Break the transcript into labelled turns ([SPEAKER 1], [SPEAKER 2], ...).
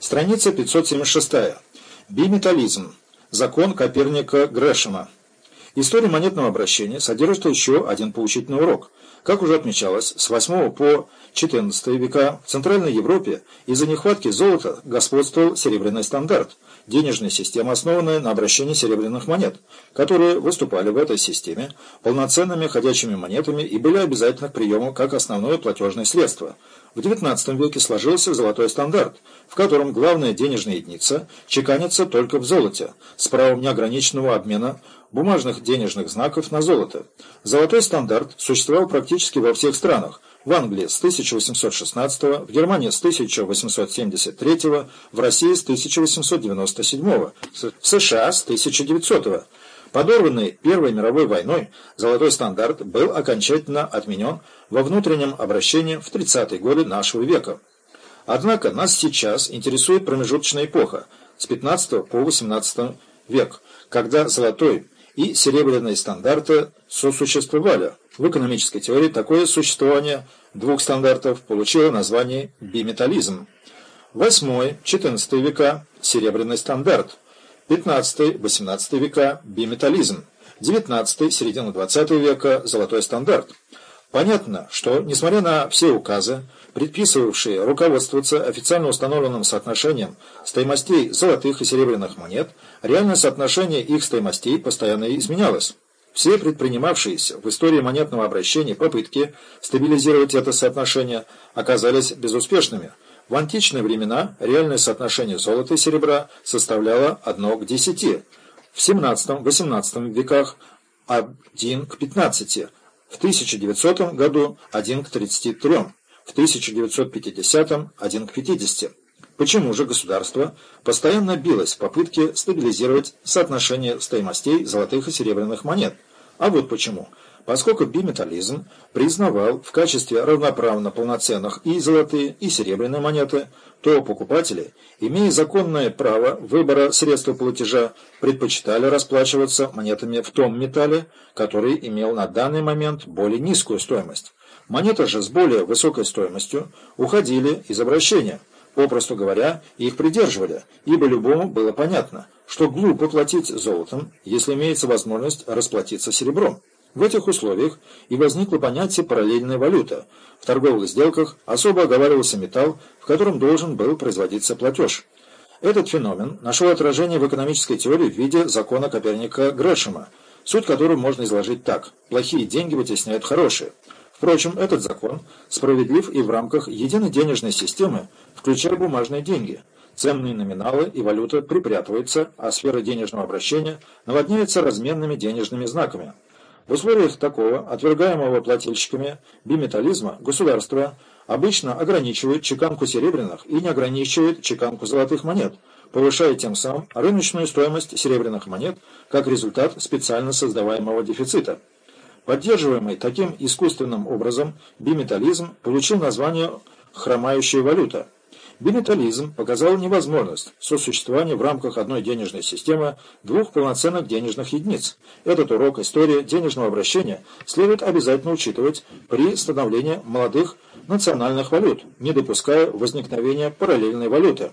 [SPEAKER 1] Страница 576. Биметаллизм. Закон Коперника Грэшема. История монетного обращения содержит еще один поучительный урок. Как уже отмечалось, с 8 по XIV века в Центральной Европе из-за нехватки золота господствовал серебряный стандарт – денежная система, основанная на обращении серебряных монет, которые выступали в этой системе полноценными ходячими монетами и были обязательны к приему как основное платежное средство. В XIX веке сложился золотой стандарт, в котором главная денежная единица чеканится только в золоте, с правом неограниченного обмена бумажных денежных знаков на золото. Золотой стандарт существовал практически во всех странах, в Англии с 1816, в Германии с 1873, в России с 1897, в США с 1900. Подорванный Первой мировой войной, золотой стандарт был окончательно отменен во внутреннем обращении в 30-е годы нашего века. Однако нас сейчас интересует промежуточная эпоха с 15 по 18 век, когда золотой и серебряные стандарты сосуществовали. В экономической теории такое существование двух стандартов получило название биметаллизм. 8-14 века – серебряный стандарт, 15-18 века – биметаллизм, 19 середина 20 века – золотой стандарт. Понятно, что, несмотря на все указы, предписывавшие руководствоваться официально установленным соотношением стоимостей золотых и серебряных монет, реальное соотношение их стоимостей постоянно изменялось. Все предпринимавшиеся в истории монетного обращения попытки стабилизировать это соотношение оказались безуспешными. В античные времена реальное соотношение золота и серебра составляло 1 к 10, в 17-18 веках 1 к 15, в 1900 году 1 к 33, в 1950 1 к 50. Почему же государство постоянно билось в попытке стабилизировать соотношение стоимостей золотых и серебряных монет? А вот почему. Поскольку биметаллизм признавал в качестве равноправно полноценных и золотые, и серебряные монеты, то покупатели, имея законное право выбора средства платежа, предпочитали расплачиваться монетами в том металле, который имел на данный момент более низкую стоимость. Монеты же с более высокой стоимостью уходили из обращения. Попросту говоря, их придерживали, ибо любому было понятно, что глупо платить золотом, если имеется возможность расплатиться серебром. В этих условиях и возникло понятие параллельная валюта. В торговых сделках особо оговаривался металл, в котором должен был производиться платеж. Этот феномен нашел отражение в экономической теории в виде закона Коперника Грэшема, суть которого можно изложить так – плохие деньги вытесняют хорошие. Впрочем, этот закон справедлив и в рамках единой денежной системы, включая бумажные деньги. Ценные номиналы и валюта припрятываются, а сфера денежного обращения наводняется разменными денежными знаками. В условиях такого, отвергаемого плательщиками биметаллизма, государство обычно ограничивает чеканку серебряных и не ограничивает чеканку золотых монет, повышая тем самым рыночную стоимость серебряных монет как результат специально создаваемого дефицита. Поддерживаемый таким искусственным образом биметаллизм получил название «хромающая валюта». Биметаллизм показал невозможность сосуществования в рамках одной денежной системы двух полноценных денежных единиц. Этот урок истории денежного обращения следует обязательно учитывать при становлении молодых национальных валют, не допуская возникновения параллельной валюты.